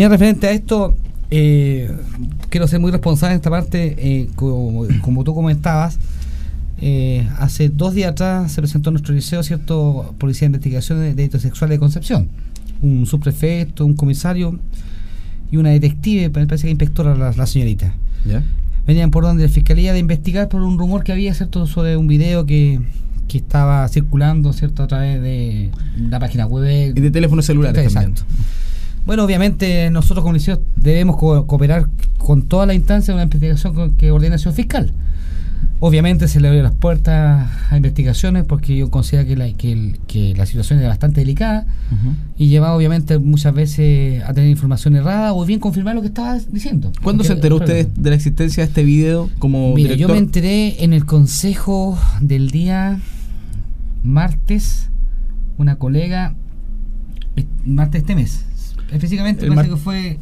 Mira, referente a esto, eh, quiero ser muy responsable en esta parte, eh, como, como, tú comentabas. Eh, hace dos días atrás se presentó en nuestro liceo, ¿cierto? Policía de Investigación de Delitos Sexuales de Concepción. Un subprefecto, un comisario y una detective, parece que inspectora la, la señorita. ¿Ya? Venían por donde la fiscalía de investigar por un rumor que había, ¿cierto? Sobre un video que, que estaba circulando, ¿cierto? A través de la página web. Y de teléfonos celulares Exacto. también. Bueno, obviamente nosotros como liceo debemos co- cooperar con toda la instancia de una investigación con- que ordena el señor fiscal. Obviamente se le abrió las puertas a investigaciones porque yo considero que la, que, el- que la situación es bastante delicada y lleva obviamente muchas veces a tener información errada o bien confirmar lo que estaba diciendo. ¿Cuándo Porque- se enteró usted de la existencia de este video como Mira, yo director? me enteré en el consejo del día martes, una colega, eh, martes este mes, específicamente El parece mar- que fue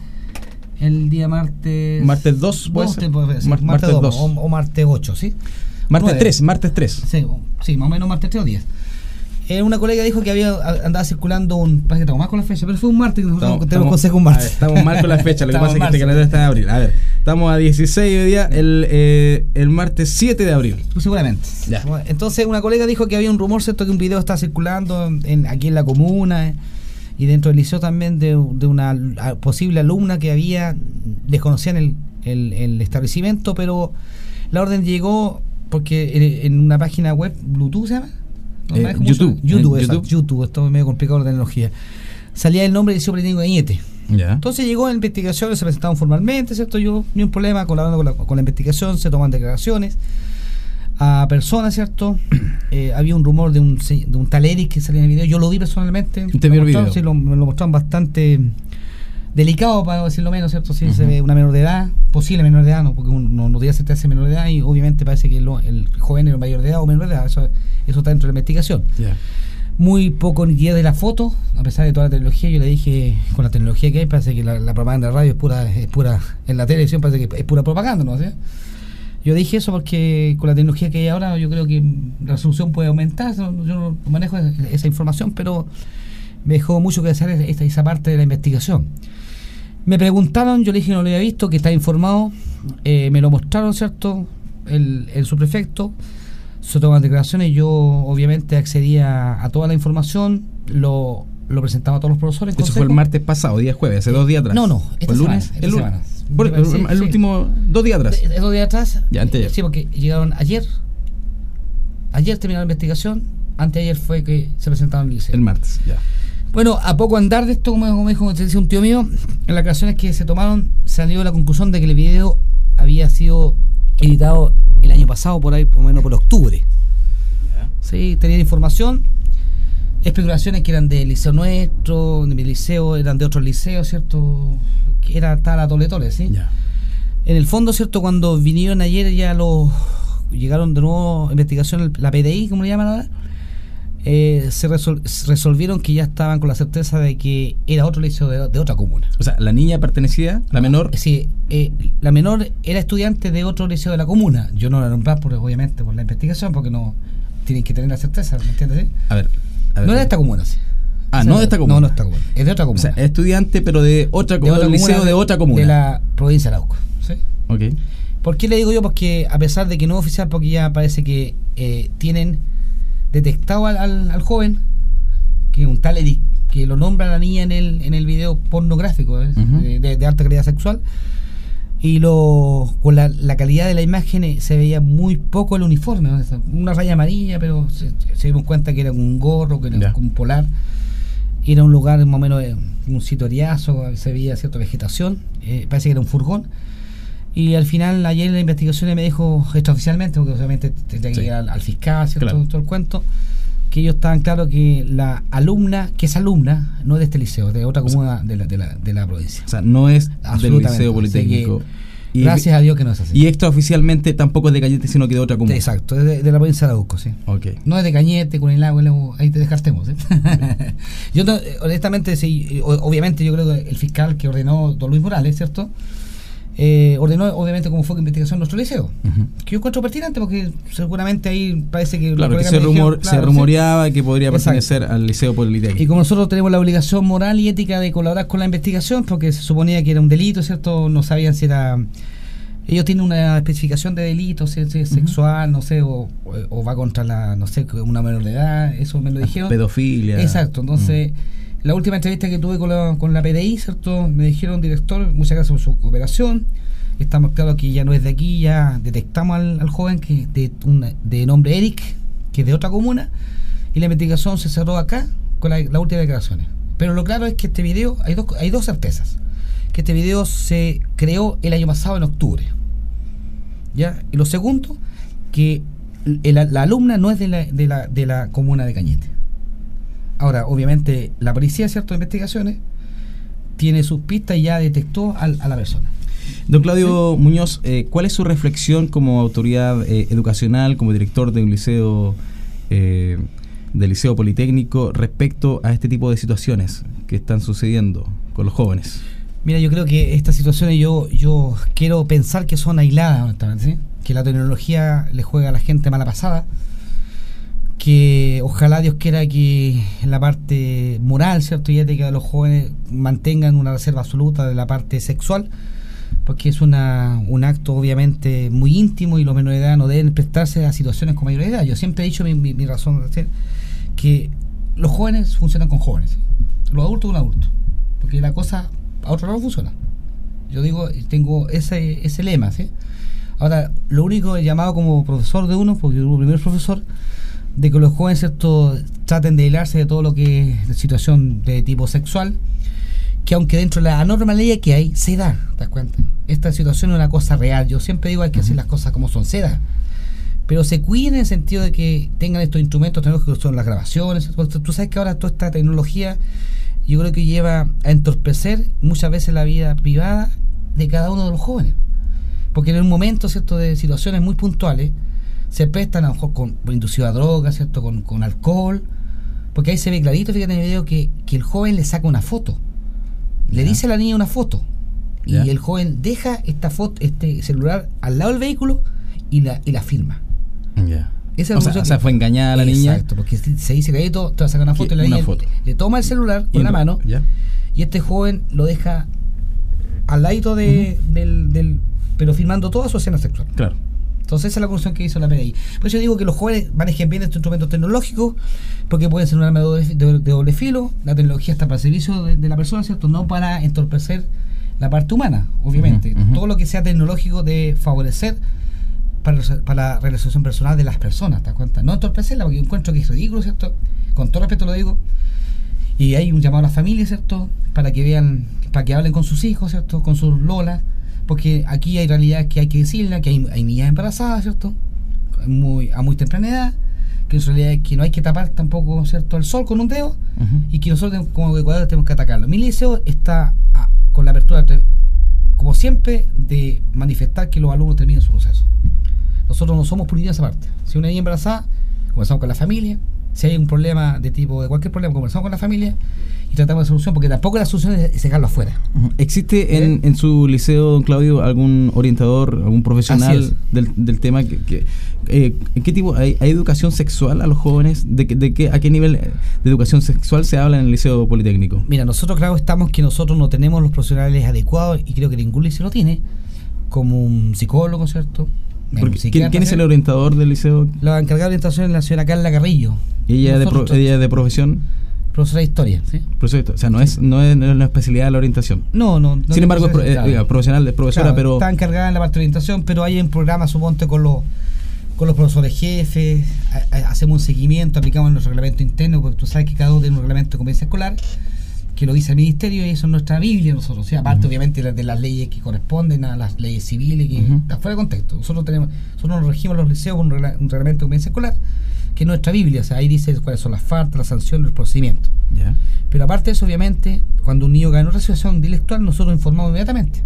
el día martes... Martes 2, puede ser. Mar- martes martes 2 dos. o, o martes 8, ¿sí? Martes Nueve. 3, martes 3. Sí, sí, más o menos martes 3 o 10. Eh, una colega dijo que había andaba circulando un. Parece que estamos más con la fecha, pero fue un martes que nosotros tenemos consejo un a ver, martes. estamos mal con la fecha, lo que pasa es que mal, este calendario está en abril. A ver, estamos a 16 hoy día, el, eh, el martes 7 de abril. Pues seguramente. Ya. Entonces, una colega dijo que había un rumor, ¿cierto? Que un video está circulando en, aquí en la comuna eh, y dentro del liceo también de, de una posible alumna que había, desconocían el, el, el establecimiento, pero la orden llegó porque en, en una página web, Bluetooth se llama. ¿No Eh, cómo YouTube. YouTube, En exacto, YouTube. Esto es medio complicado la tecnología. Salía el nombre del Liceo de Añete. Ya. Entonces llegó la investigación, se presentaron formalmente, ¿cierto? Yo, ni un problema colaborando con la, con la investigación, se toman declaraciones a personas, ¿cierto? Eh, había un rumor de un, de un tal Eric que salía en el video, yo lo vi personalmente. ¿Usted Lo vio el mostraron, video? Sí, lo, me lo mostraron bastante delicado, para decirlo menos, ¿cierto? Sí, se ve una menor de edad, posible menor de edad, ¿no? Porque uno no, tiene certeza de menor de edad y obviamente parece que lo- el joven era mayor de edad o menor de edad, eso, eso está dentro de la investigación muy poco nitidez de la foto, a pesar de toda la tecnología. Yo le dije, con la tecnología que hay, parece que la, la propaganda de radio es pura, es pura, en la televisión parece que es pura propaganda, ¿no? ¿Sí? Yo dije eso porque con la tecnología que hay ahora, yo creo que la resolución puede aumentar. Yo no manejo esa, información, pero me dejó mucho que desear esa, esa parte de la investigación. Me preguntaron, yo le dije que no lo había visto, que estaba informado, eh, me lo mostraron, ¿cierto? El, el subprefecto, se toman declaraciones, yo obviamente accedía a toda la información, lo, lo presentaba a todos los profesores. Eso fue el martes pasado, día jueves, hace dos días atrás. No, no, ¿Fue esta el lunes. semana, esta el lunes. semana. Sí, el, sí. último, dos días atrás. De- Esos días atrás. Ya, anteayer. Sí, porque llegaron ayer. Ayer terminó la investigación. Anteayer fue que se presentaron en el liceo. El martes, ya. Bueno, a poco andar de esto, como, dijo como un tío mío, en las declaraciones que se tomaron salió la conclusión de que el video había sido editado el año pasado, por ahí, por lo menos por octubre. Sí, tenían información, especulaciones que eran del liceo nuestro, de mi liceo, eran de otros liceos, ¿cierto? Que era tal a tole tole, ¿sí? Ya. En el fondo, ¿cierto? Cuando vinieron ayer ya los... Llegaron de nuevo investigación, la PDI, como le llaman ahora, eh, se resol- resolvieron que ya estaban con la certeza de que era otro liceo de, de otra comuna. O sea, la niña pertenecía, la menor. Sí, eh, la menor era estudiante de otro liceo de la comuna. Yo no la nombré, por, obviamente, por la investigación, porque no tienen que tener la certeza, ¿me entiendes? A ver. Ver. No era de esta comuna, sí. Ah, O sea, no de esta comuna. No, no de esta comuna. Es de otra O comuna. sea, es estudiante, pero de otra de comuna, otra del liceo comuna de otra comuna. De la provincia de Arauco. ¿sí? Ok. ¿Por qué le digo yo? Porque a pesar de que no es oficial, porque ya parece que eh, tienen detectado al, al- al joven, que un tal Eric, que lo nombra la niña en el, en el video pornográfico, ¿eh? De, de- de alta calidad sexual, y lo con la, la calidad de la imagen eh, se veía muy poco el uniforme, una raya amarilla, pero se, se dieron cuenta que era un gorro, que era un polar. Era un lugar más o menos, eh, un citoriazo, se veía cierta vegetación, eh, parece que era un furgón. Y al final, ayer en la investigación me dijo extraoficialmente, porque obviamente tendría que Sí. al, al fiscal, ¿cierto? Claro. todo el cuento, que ellos estaban claros que la alumna, que es alumna, no es de este liceo, de otra comuna de la, de la, de la provincia. O sea, no es del. Liceo Politécnico. que, Gracias a Dios que no es así. Y extraoficialmente tampoco es de Cañete, sino que de otra comuna. Exacto, es de, de la provincia de Arauco, sí. Ok. No es de Cañete, con el agua, ahí te descartemos. ¿eh? yo, no- eh, honestamente, sí, eh, obviamente, yo creo que el fiscal que ordenó don Luis Morales, ¿cierto? Eh, ordenó obviamente como fue de investigación nuestro liceo. Que yo encuentro pertinente porque seguramente ahí parece que... Claro, que se, rumor, se rumoreaba que podría pertenecer al liceo politécnico. Y como nosotros tenemos la obligación moral y ética de colaborar con la investigación, porque se suponía que era un delito, ¿cierto? No sabían si era... Ellos tienen una especificación de delito, si es sexual, no sé, o, va contra la, no sé, una menor de edad, eso me lo dijeron. Pedofilia. Exacto, entonces... La última entrevista que tuve con la, con la PDI, ¿cierto? Me dijeron, director, muchas gracias por su cooperación. Estamos claros que ya no es de aquí, ya detectamos al, joven que de, nombre Eric, que es de otra comuna, y la investigación se cerró acá con las la últimas declaraciones. Pero lo claro es que este video, hay dos, hay dos certezas. Que este video se creó el año pasado en octubre. ¿Ya? Y lo segundo, que la alumna no es de la, de la comuna de Cañete. Ahora, obviamente, la policía, ¿cierto?, de investigaciones, tiene sus pistas y ya detectó a la persona. Don Claudio Muñoz, eh, ¿cuál es su reflexión como autoridad eh, educacional, como director de un liceo, eh, del liceo politécnico, respecto a este tipo de situaciones que están sucediendo con los jóvenes? Mira, yo creo que estas situaciones yo, yo quiero pensar que son aisladas, honestamente, que la tecnología le juega a la gente mala pasada que ojalá Dios quiera que la parte moral, ¿cierto? y ética de los jóvenes mantengan una reserva absoluta de la parte sexual, porque es una, un acto obviamente muy íntimo y los menores de edad no deben prestarse a situaciones con mayor edad. Yo siempre he dicho mi, mi, razón que los jóvenes funcionan con jóvenes, los adultos con adultos, porque la cosa a otro lado funciona. Yo digo, tengo ese, ese lema, ¿sí? Ahora, lo único llamado como profesor de uno, porque yo primer profesor, de que los jóvenes ¿cierto? traten de hilarse de todo lo que es situación de tipo sexual, que aunque dentro de la anormalidad que hay, se da, ¿te das cuenta? Esta situación es una cosa real. Yo siempre digo hay que hacer las cosas como son, se da. Pero se cuiden en el sentido de que tengan estos instrumentos tecnológicos que son las grabaciones. Tú sabes que ahora toda esta tecnología yo creo que lleva a entorpecer muchas veces la vida privada de cada uno de los jóvenes. Porque en un momento, ¿cierto?, de situaciones muy puntuales, se prestan a lo mejor con, inducido a drogas, ¿cierto? Con, alcohol. Porque ahí se ve clarito, fíjate en el video, que, el joven le saca una foto. Le dice a la niña una foto. Y el joven deja esta foto, este celular al lado del vehículo y la, y la firma. Ya. Esa o, sea, fue engañada la niña. Exacto, porque se dice que te va a sacar una foto y la niña Le, toma el celular con la mano y este joven lo deja al lado de, del, del, pero firmando toda su escena sexual. Claro. Entonces esa es la conclusión que hizo la PDI. Por eso yo digo que los jóvenes manejen bien estos instrumentos tecnológicos, porque pueden ser un arma de, doble filo, la tecnología está para el servicio de, la persona, ¿cierto? No para entorpecer la parte humana, obviamente. Todo lo que sea tecnológico de favorecer para, la realización personal de las personas, ¿te das cuenta? No entorpecerla, porque yo encuentro que es ridículo, ¿cierto? Con todo respeto lo digo. Y hay un llamado a la familia, ¿cierto? Para que vean, para que hablen con sus hijos, ¿cierto? Con sus lolas porque aquí hay realidad que hay que decirla, que hay, hay niñas embarazadas, ¿cierto? Muy, a muy temprana edad, que en realidad es que no hay que tapar tampoco, ¿cierto?, el sol con un dedo, y que nosotros como Ecuador tenemos que atacarlo. Mi liceo está con la apertura, como siempre, de manifestar que los alumnos terminen su proceso. Nosotros no somos punidos esa parte. Si una niña embarazada, comenzamos con la familia, si hay un problema de tipo, de cualquier problema, conversamos con la familia y tratamos de solución, porque tampoco la solución es dejarlo afuera. ¿Existe en, en, su liceo, don Claudio, algún orientador, algún profesional del, del, tema? Que, eh, ¿Qué tipo? Hay, educación sexual a los jóvenes? ¿De, de qué, ¿A qué nivel de educación sexual se habla en el liceo politécnico? Mira, nosotros claro estamos que nosotros no tenemos los profesionales adecuados y creo que ningún liceo lo tiene, como un psicólogo, ¿cierto? ¿Quién, es el orientador del liceo? La encargada de orientación es la señora Carla Carrillo. ¿Y ella, de, ella de profesión? Profesora de historia, ¿sí? Profesora de historia. O sea, no es, no es una especialidad de la orientación. No, no. Sin embargo, es eh, profesional, es profesora, pero... Está encargada en la parte de orientación, pero hay un programa, suponte, con los con los profesores jefes, hacemos un seguimiento, aplicamos nuestro reglamento interno, porque tú sabes que cada uno tiene un reglamento de convivencia escolar, que lo dice el ministerio y eso es nuestra Biblia nosotros. O sea, aparte obviamente de las leyes que corresponden a las leyes civiles, que está fuera de contexto. Nosotros tenemos, nosotros nos regimos los liceos con un, reglamento de convivencia escolar, que es nuestra Biblia. O sea, ahí dice cuáles son las faltas, las sanciones, los procedimientos. Pero aparte de eso, obviamente, cuando un niño cae en una situación intelectual, nosotros informamos inmediatamente.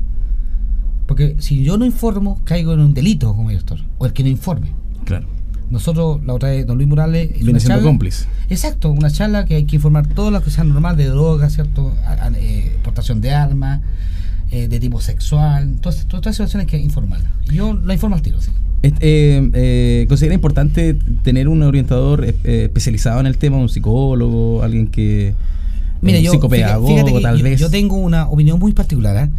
Porque si yo no informo, caigo en un delito como director, o el que no informe. Claro. Nosotros, la otra vez, don Luis Morales. Viene siendo cómplice. Exacto, una charla que hay que informar todo lo que sea normal de drogas, ¿cierto? Eh, exportación de armas, eh, de tipo sexual, todas, todas estas situaciones que informarla. Yo la informo al tiro, sí. Eh, eh, ¿Considera importante tener un orientador eh, especializado en el tema, un psicólogo, alguien que... Mira, un yo, psicopedagogo, fíjate tal yo, vez? yo tengo una opinión muy particular.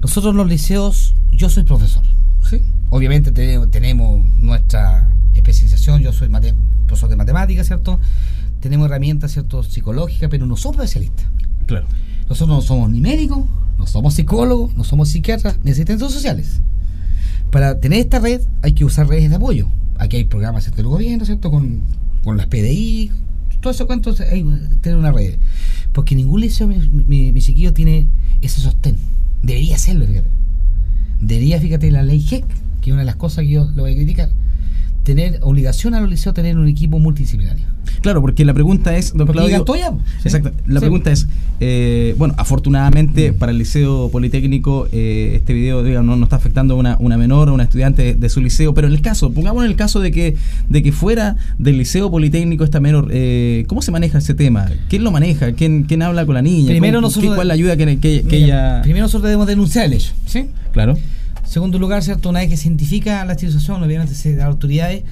Nosotros los liceos, yo soy profesor. ¿sí? Obviamente tenemos, tenemos nuestra especialización, yo soy mate- profesor de matemáticas, ¿cierto? Tenemos herramientas, ¿cierto? Psicológicas, pero no somos especialistas. Claro. Nosotros no somos ni médicos, no somos psicólogos, no somos psiquiatras, ni asistentes sociales. Para tener esta red hay que usar redes de apoyo. Aquí hay programas ¿cierto? del gobierno, ¿cierto? Con, con las PDI, todo eso cuánto hay que tener una red. Porque ningún liceo, mi, mi, mi chiquillo, tiene ese sostén. Debería hacerlo, fíjate. Debería, fíjate, la ley GEC, que es una de las cosas que yo le voy a criticar, tener obligación a los liceos tener un equipo multidisciplinario. Claro, porque la pregunta es, don Claudio... ya, po. Sí. Exacto. La Sí. pregunta es, eh, bueno, afortunadamente para el Liceo Politécnico eh, este video digamos, no, no está afectando a una, una menor o una estudiante de su liceo, pero en el caso, pongamos en el caso de que, de que fuera del Liceo Politécnico esta menor, eh, ¿cómo se maneja ese tema? ¿Quién lo maneja? ¿Quién, quién habla con la niña? Primero ¿Cómo- nosotros- ¿Cuál la ayuda que, que- que Mira, ella...? Primero nosotros debemos denunciar el hecho, ¿sí? Claro. Segundo lugar, ¿cierto? Una vez que se identifica la institución, obviamente se da autoridades,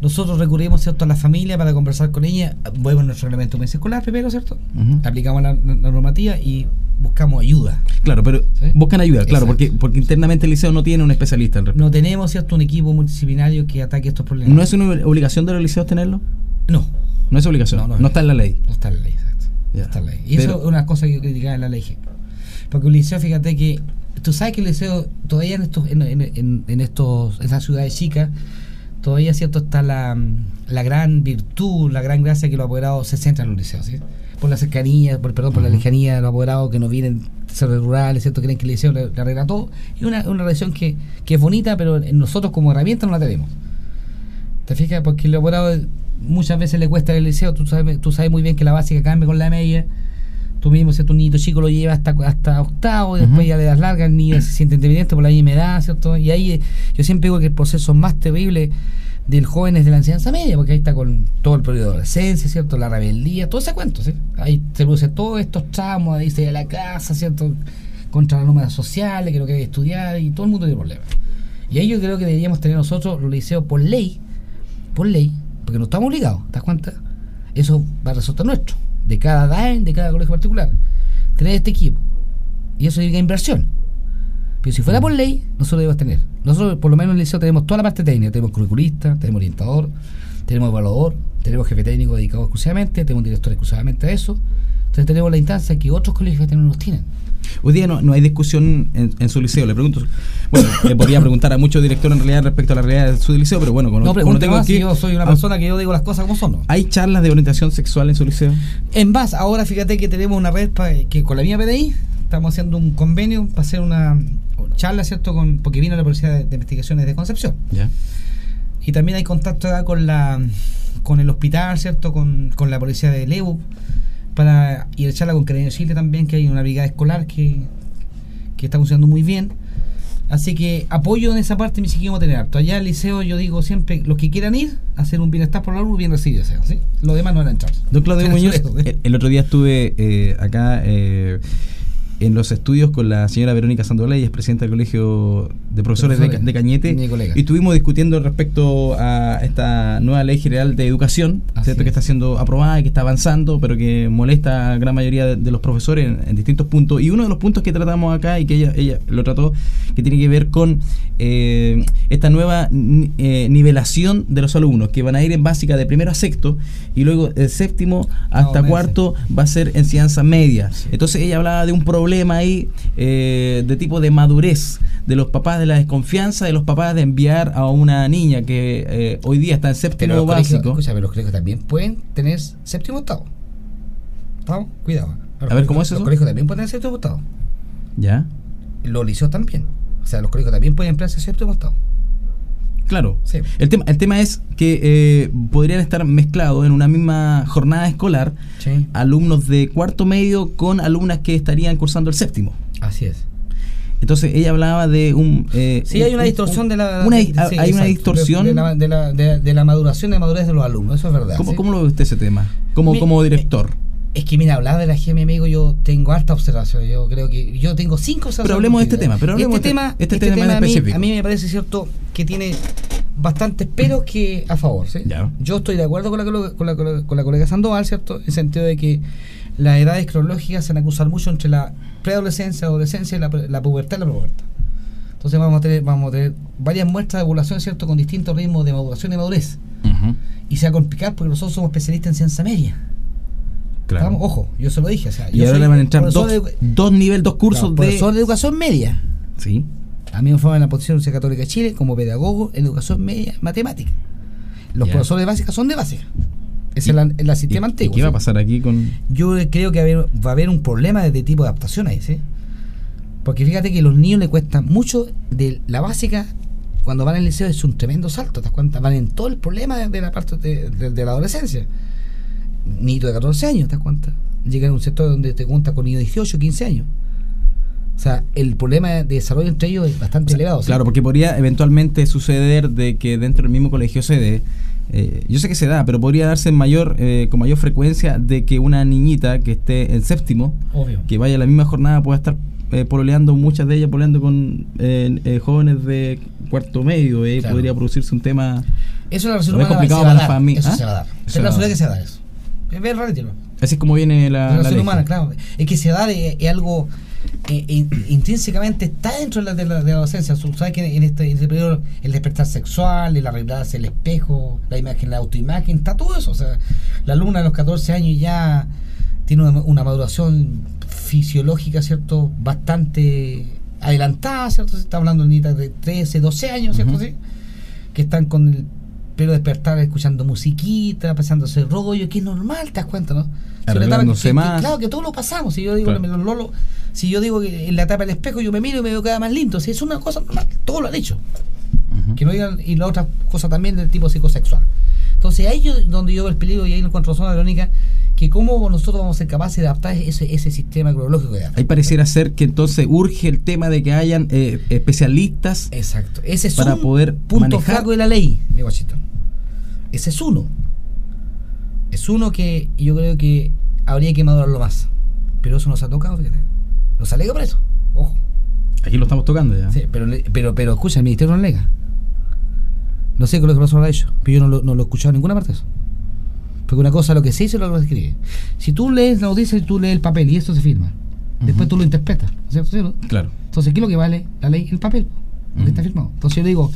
nosotros recurrimos, ¿cierto?, a la familia para conversar con ella, vemos nuestro reglamento escolar primero, ¿cierto? Aplicamos la, la normativa y buscamos ayuda. Claro, pero Sí. buscan ayuda, claro, Exacto. porque, porque internamente el liceo no tiene un especialista al respecto. No tenemos, ¿cierto?, un equipo multidisciplinario que ataque estos problemas. ¿No es una obligación de los liceos tenerlo? No, No es obligación, No, no, no es está en la ley. no está en la ley, exacto. No está en la ley. Y Pero- eso es una cosa que yo criticaba en la ley. Porque un liceo, fíjate que tú sabes que el liceo todavía en estos en, en, estos en esas ciudades chicas todavía cierto está la, la gran virtud, la gran gracia que los apoderados se centran en los liceos, ¿sí? Por la cercanía, por perdón, por la lejanía de los apoderados que no vienen ser rurales, ¿cierto? Creen que el liceo le, arregla todo. Y una, una relación que, que es bonita, pero nosotros como herramienta no la tenemos. ¿Te fijas? Porque el apoderado muchas veces le cuesta el liceo, tú sabes, tú sabes muy bien que la básica cambia con la media. Tú mismo, si tu niño chico lo lleva hasta, hasta octavo y después ya le das larga, el niño se siente independiente por la misma edad, ¿cierto? Y ahí eh, yo siempre digo que el proceso más terrible del joven es de la enseñanza media, porque ahí está con todo el periodo de adolescencia, ¿cierto? La rebeldía, todo ese cuento, ¿sí? Ahí se produce todos estos tramos, ahí se va a la casa, ¿cierto? Contra las normas sociales, que no quiere estudiar y todo el mundo tiene problemas. Y ahí yo creo que deberíamos tener nosotros los liceos por ley, por ley, porque no estamos obligados, ¿te das cuenta? Eso va a resultar nuestro, de cada DAEN, de cada colegio particular, tener este equipo. Y eso significa inversión. Pero si fuera por ley, nosotros debemos tener. Nosotros, por lo menos en el liceo, tenemos toda la parte técnica. Tenemos curriculista, tenemos orientador, tenemos evaluador, tenemos jefe técnico dedicado exclusivamente, tenemos un director exclusivamente a eso. Entonces tenemos la instancia que otros colegios no nos tienen. Hoy día no, no hay discusión en, en su liceo. Le pregunto, bueno, le podría preguntar a muchos directores en realidad respecto a la realidad de su liceo, pero bueno, como, No como tengo más aquí, si yo soy una ah, persona que yo digo las cosas como son. ¿no? ¿Hay charlas de orientación sexual en su liceo? En base, ahora fíjate que tenemos una red pa- que con la misma PDI estamos haciendo un convenio para hacer una charla, ¿cierto? Con, porque vino la Policía de, de Investigaciones de Concepción. Ya. Y también hay contacto acá con la con el hospital, ¿cierto? Con, con la policía de Lebu para y el charla con Cariño Chile también, que hay una brigada escolar que, que está funcionando muy bien. Así que apoyo en esa parte, mi chiquillo vamos a tener harto. Allá al liceo yo digo siempre, los que quieran ir, a hacer un bienestar por la alumno, bien recibido sea, ¿sí? Los demás no van a entrar. Don Claudio Muñoz, el, el otro día estuve eh, acá eh, en los estudios con la señora Verónica Sandoley, es presidenta del Colegio de Profesores de, Cañete, y estuvimos discutiendo respecto a esta nueva ley general de educación, ¿cierto? es. que está siendo aprobada y que está avanzando, pero que molesta a gran mayoría de, de los profesores en, en distintos puntos. Y uno de los puntos que tratamos acá y que ella, ella lo trató, que tiene que ver con eh, esta nueva eh, nivelación de los alumnos, que van a ir en básica de primero a sexto y luego de séptimo hasta cuarto va a ser enseñanza media. Sí. Entonces ella hablaba de un problema ahí eh, de tipo de madurez de los papás de la desconfianza de los papás de enviar a una niña que eh, hoy día está en Pero séptimo colegios, básico. pero los colegios también pueden tener séptimo octavo. Cuidado. Los A ver, ¿cómo colegios- es eso? Los colegios también pueden tener séptimo octavo. Ya, Los liceos también. O sea, los colegios también pueden emplearse séptimo octavo. Claro. Sí. El tema, el tema es que eh, podrían estar mezclados en una misma jornada escolar Sí. alumnos de cuarto medio con alumnas que estarían cursando el séptimo. Así es. Entonces ella hablaba de un... eh, Sí, hay un- una un- distorsión de la. una- sí, hay una distorsión. De la, de, la, de, de la maduración de madurez de los alumnos, eso es verdad. ¿Cómo, sí. cómo lo ve usted ese tema? Como, Mi- como director. Es que mira, hablar de la GM, amigo, yo tengo harta observación. Yo creo que yo tengo cinco observaciones. Pero hablemos de este tema. Pero hablemos este, de tema, este, este tema, tema en a, mí, específico. a mí me parece cierto que tiene bastantes peros que a favor. ¿sí? Ya. Yo estoy de acuerdo con la, con, la, con, la, colega Sandoval, ¿cierto? En el sentido de que las edades cronológicas se van a acusar mucho entre la preadolescencia, adolescencia la, la pubertad y la pubertad. Entonces vamos a tener, vamos a tener varias muestras de población, ¿cierto? Con distintos ritmos de maduración y madurez. Uh -huh. Y se va a complicar porque nosotros somos especialistas en ciencia media. Claro. ¿Estamos? Ojo, yo se lo dije. O sea, y ahora le van a entrar dos, de- dos niveles, dos cursos no, de... profesor de educación media. Sí. A mí me forman en la posición de la Universidad Católica de Chile como pedagogo en educación media matemática. Los profesores de básica son de básica. Es la- el sistema ¿Y- antiguo. ¿Y qué va a pasar aquí con...? Yo creo que va a, haber, va a haber un problema de tipo de adaptación ahí, ¿sí? Porque fíjate que a los niños les cuesta mucho de la básica, cuando van al liceo es un tremendo salto, ¿te das cuenta? Van en todo el problema de, de la parte de, de- de la adolescencia. Niño de 14 años, ¿te das cuenta? Llegan a un sector donde te cuentas con niños de 18, 15 años. O sea, el problema de desarrollo entre ellos es bastante elevado. ¿sí? Claro, porque podría eventualmente suceder de que dentro del mismo colegio se dé, eh, yo sé que se da, pero podría darse en mayor, eh, con mayor frecuencia de que una niñita que esté en séptimo, Obvio. que vaya a la misma jornada, pueda estar eh, pololeando, muchas de ellas pololeando con eh, eh, jóvenes de cuarto medio, Claro. podría producirse un tema... Eso es la complicado para la familia. Eso ¿Ah? se va a dar. Es la que se va a dar eso. Es bien raro, Así es como viene la... la la relación humana, claro. Es que se da de, algo eh, in- intrínsecamente está dentro de la, de la, de la adolescencia. Tú sabes que en este, en este periodo el despertar sexual, el arreglarse el espejo, la imagen, la autoimagen, está todo eso. O sea, la alumna de los 14 años ya tiene una, una maduración fisiológica, ¿cierto? Bastante adelantada, ¿cierto? Se está hablando de de 13, 12 años, ¿cierto? Sí? Que están con el pelo despertar escuchando musiquita, pasándose rollo, que es normal, te das cuenta, ¿no? Si etapa que-. Claro, que todos lo pasamos. Si yo digo, Claro. los lolos, si yo digo que en la tapa del espejo yo me miro y me veo cada más lindo, si es una cosa normal, todos lo han hecho. Que no digan, y la otra cosa también del tipo psicosexual. Entonces ahí yo, donde yo veo el peligro y ahí encuentro razón a Verónica, que cómo nosotros vamos a ser capaces de adaptar ese, ese sistema cronológico de. Ahí pareciera ser que entonces urge el tema de que hayan eh, especialistas Exacto. Ese es Para un poder punto manejar- flaco de la ley, mi guachito. Ese es uno. Es uno que yo creo que habría que madurarlo más. Pero eso nos ha tocado, fíjate. Nos alega por eso. Ojo. Aquí lo estamos tocando ya. Sí, pero, pero, pero escucha, el ministerio no alega. No sé qué es lo que pasó a ellos, pero yo no lo, no lo he escuchado en ninguna parte de eso. Porque una cosa es lo que se dice y lo que se escribe. Si tú lees la noticia y tú lees el papel y esto se firma, después tú lo interpretas, ¿cierto? ¿Sí, no? Claro. Entonces, ¿qué es lo que vale la ley? El papel, lo que está firmado. Entonces yo digo,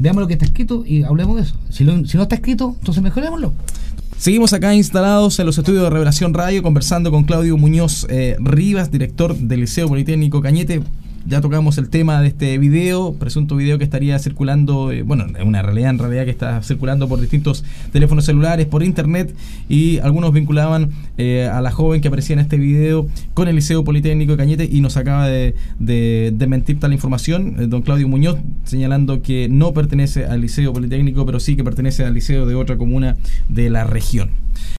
veamos lo que está escrito y hablemos de eso. Si, si no está escrito, entonces mejorémoslo. Seguimos acá instalados en los estudios de Revelación Radio conversando con Claudio Muñoz eh, Rivas, director del Liceo Politécnico Cañete. Ya tocamos el tema de este video, presunto video que estaría circulando, eh, bueno, una realidad en realidad que está circulando por distintos teléfonos celulares, por internet, y algunos vinculaban eh, a la joven que aparecía en este video con el Liceo Politécnico Cañete y nos acaba de, de, de mentir tal información, eh, don Claudio Muñoz, señalando que no pertenece al Liceo Politécnico, pero sí que pertenece al liceo de otra comuna de la región.